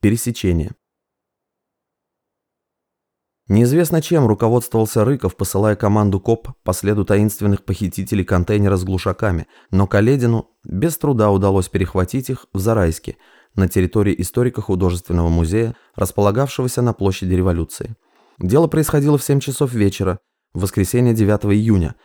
Пересечение. Неизвестно чем руководствовался Рыков, посылая команду КОП по следу таинственных похитителей контейнера с глушаками, но Каледину без труда удалось перехватить их в Зарайске, на территории историко-художественного музея, располагавшегося на площади революции. Дело происходило в 7 часов вечера, в воскресенье 9 июня.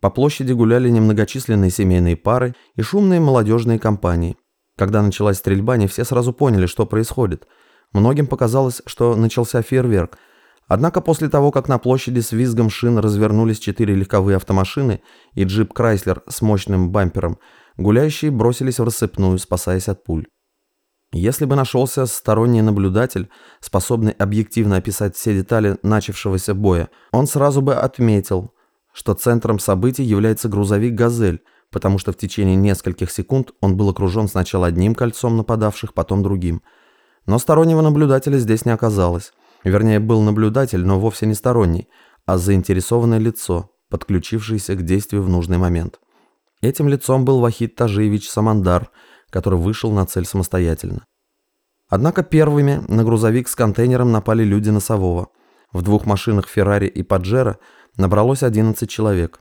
По площади гуляли немногочисленные семейные пары и шумные молодежные компании. Когда началась стрельба, не все сразу поняли, что происходит. Многим показалось, что начался фейерверк – Однако после того, как на площади с визгом шин развернулись четыре легковые автомашины и джип Крайслер с мощным бампером, гуляющие бросились в рассыпную, спасаясь от пуль. Если бы нашелся сторонний наблюдатель, способный объективно описать все детали начавшегося боя, он сразу бы отметил, что центром событий является грузовик «Газель», потому что в течение нескольких секунд он был окружен сначала одним кольцом нападавших, потом другим. Но стороннего наблюдателя здесь не оказалось. Вернее, был наблюдатель, но вовсе не сторонний, а заинтересованное лицо, подключившееся к действию в нужный момент. Этим лицом был Вахид Тажиевич Самандар, который вышел на цель самостоятельно. Однако первыми на грузовик с контейнером напали люди носового. В двух машинах Феррари и Паджеро набралось 11 человек.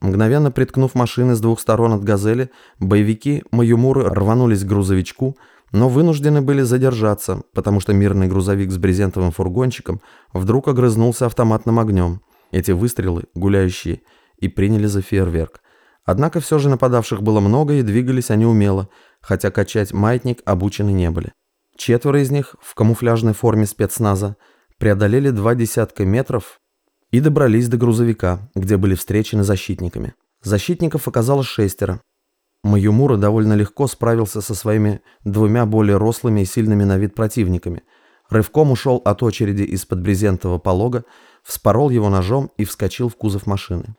Мгновенно приткнув машины с двух сторон от «Газели», боевики Маюмуры рванулись к грузовичку, но вынуждены были задержаться, потому что мирный грузовик с брезентовым фургончиком вдруг огрызнулся автоматным огнем. Эти выстрелы, гуляющие, и приняли за фейерверк. Однако все же нападавших было много и двигались они умело, хотя качать маятник обучены не были. Четверо из них в камуфляжной форме спецназа преодолели два десятка метров и добрались до грузовика, где были встречены защитниками. Защитников оказалось шестеро, Маюмура довольно легко справился со своими двумя более рослыми и сильными на вид противниками. Рывком ушел от очереди из-под брезентового полога, вспорол его ножом и вскочил в кузов машины.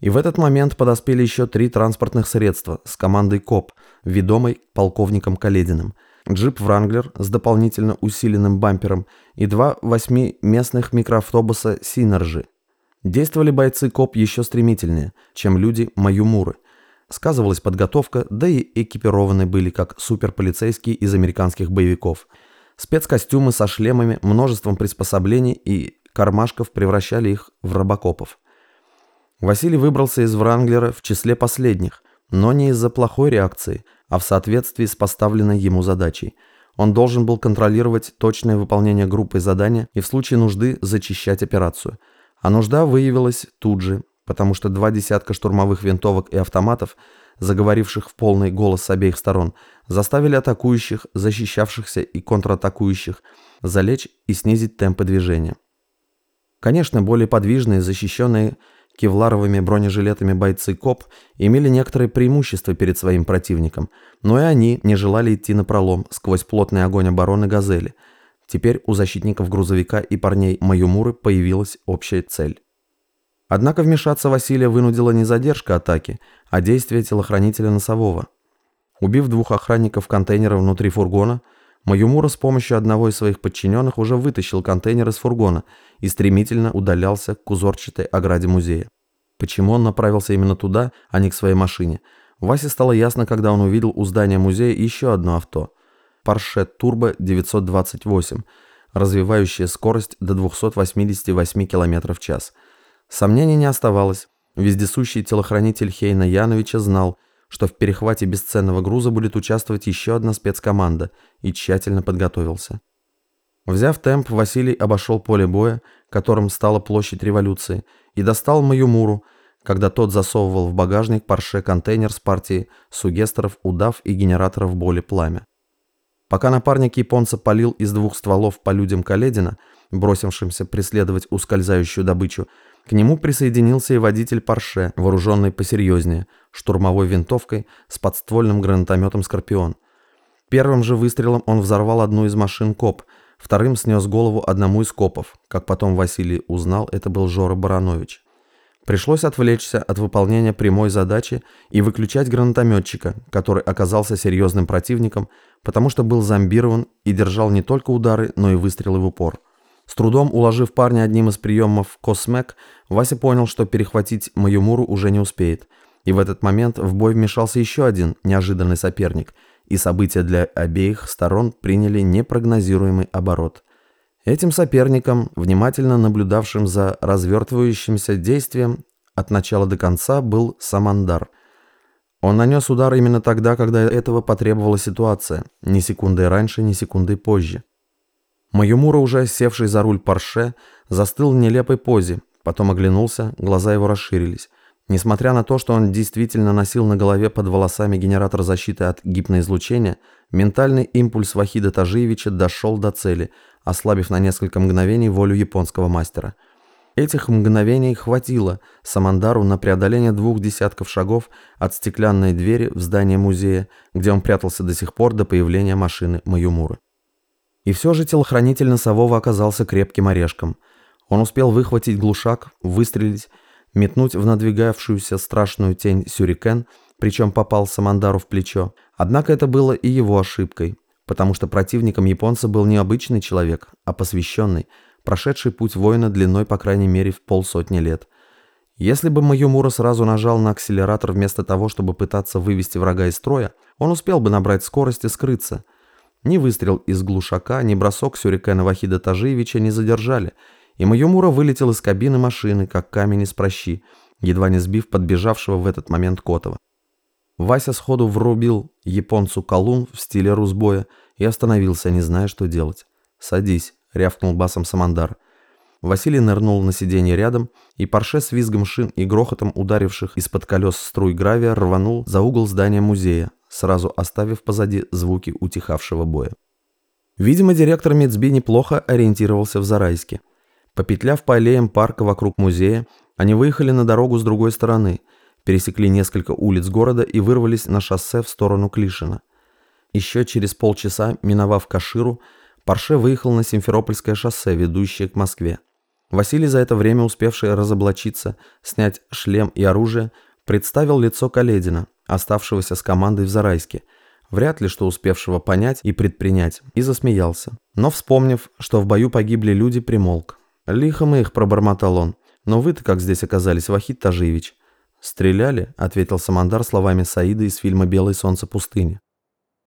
И в этот момент подоспели еще три транспортных средства с командой КОП, ведомой полковником Калединым, джип «Вранглер» с дополнительно усиленным бампером и два восьмиместных микроавтобуса «Синерджи». Действовали бойцы КОП еще стремительнее, чем люди Маюмуры – Сказывалась подготовка, да и экипированы были как суперполицейские из американских боевиков. Спецкостюмы со шлемами, множеством приспособлений и кармашков превращали их в робокопов. Василий выбрался из Вранглера в числе последних, но не из-за плохой реакции, а в соответствии с поставленной ему задачей. Он должен был контролировать точное выполнение группы задания и в случае нужды зачищать операцию. А нужда выявилась тут же, потому что два десятка штурмовых винтовок и автоматов, заговоривших в полный голос с обеих сторон, заставили атакующих, защищавшихся и контратакующих залечь и снизить темпы движения. Конечно, более подвижные, защищенные кевларовыми бронежилетами бойцы КОП имели некоторые преимущества перед своим противником, но и они не желали идти на пролом сквозь плотный огонь обороны «Газели». Теперь у защитников грузовика и парней Маюмуры появилась общая цель. Однако вмешаться Василия вынудила не задержка атаки, а действие телохранителя носового. Убив двух охранников контейнера внутри фургона, Маюмура с помощью одного из своих подчиненных уже вытащил контейнер из фургона и стремительно удалялся к узорчатой ограде музея. Почему он направился именно туда, а не к своей машине? Васе стало ясно, когда он увидел у здания музея еще одно авто. Porsche Turbo 928, развивающее скорость до 288 км в час – Сомнений не оставалось. Вездесущий телохранитель Хейна Яновича знал, что в перехвате бесценного груза будет участвовать еще одна спецкоманда, и тщательно подготовился. Взяв темп, Василий обошел поле боя, которым стала площадь революции, и достал Маюмуру, когда тот засовывал в багажник парше контейнер с партией сугестеров, удав и генераторов боли пламя. Пока напарник японца палил из двух стволов по людям Каледина, бросившимся преследовать ускользающую добычу, к нему присоединился и водитель Порше, вооруженный посерьезнее, штурмовой винтовкой с подствольным гранатометом «Скорпион». Первым же выстрелом он взорвал одну из машин КОП, вторым снес голову одному из копов. Как потом Василий узнал, это был Жора Баранович. Пришлось отвлечься от выполнения прямой задачи и выключать гранатометчика, который оказался серьезным противником, потому что был зомбирован и держал не только удары, но и выстрелы в упор. С трудом уложив парня одним из приемов «Космек», Вася понял, что перехватить Маюмуру уже не успеет. И в этот момент в бой вмешался еще один неожиданный соперник. и события для обеих сторон приняли непрогнозируемый оборот. Этим соперником, внимательно наблюдавшим за развертывающимся действием от начала до конца, был Самандар. Он нанес удар именно тогда, когда этого потребовала ситуация, ни секундой раньше, ни секундой позже. Маюмура, уже севший за руль Порше, застыл в нелепой позе, потом оглянулся, глаза его расширились. Несмотря на то, что он действительно носил на голове под волосами генератор защиты от гипноизлучения, ментальный импульс Вахида Тажиевича дошел до цели, ослабив на несколько мгновений волю японского мастера. Этих мгновений хватило Самандару на преодоление двух десятков шагов от стеклянной двери в здание музея, где он прятался до сих пор до появления машины Маюмуры. И все же телохранитель носового оказался крепким орешком. Он успел выхватить глушак, выстрелить, метнуть в надвигавшуюся страшную тень сюрикен, причем попал Самандару в плечо. Однако это было и его ошибкой, потому что противником японца был не обычный человек, а посвященный, прошедший путь воина длиной по крайней мере в полсотни лет. Если бы Маюмура сразу нажал на акселератор вместо того, чтобы пытаться вывести врага из строя, он успел бы набрать скорость и скрыться – ни выстрел из глушака, ни бросок сюрикена Вахида Тажиевича не задержали, и Маюмура вылетел из кабины машины, как камень из прощи, едва не сбив подбежавшего в этот момент Котова. Вася сходу врубил японцу колун в стиле русбоя и остановился, не зная, что делать. «Садись», — рявкнул басом Самандар. Василий нырнул на сиденье рядом, и Порше с визгом шин и грохотом ударивших из-под колес струй гравия рванул за угол здания музея, сразу оставив позади звуки утихавшего боя. Видимо, директор Мецби неплохо ориентировался в Зарайске. Попетляв по аллеям парка вокруг музея, они выехали на дорогу с другой стороны, пересекли несколько улиц города и вырвались на шоссе в сторону Клишина. Еще через полчаса, миновав Каширу, Порше выехал на Симферопольское шоссе, ведущее к Москве. Василий, за это время успевший разоблачиться, снять шлем и оружие, представил лицо Каледина, оставшегося с командой в Зарайске, вряд ли что успевшего понять и предпринять, и засмеялся. Но вспомнив, что в бою погибли люди, примолк. «Лихо мы их», — пробормотал он. «Но вы-то как здесь оказались, Вахид Тажиевич?» «Стреляли», — ответил Самандар словами Саида из фильма «Белое солнце пустыни».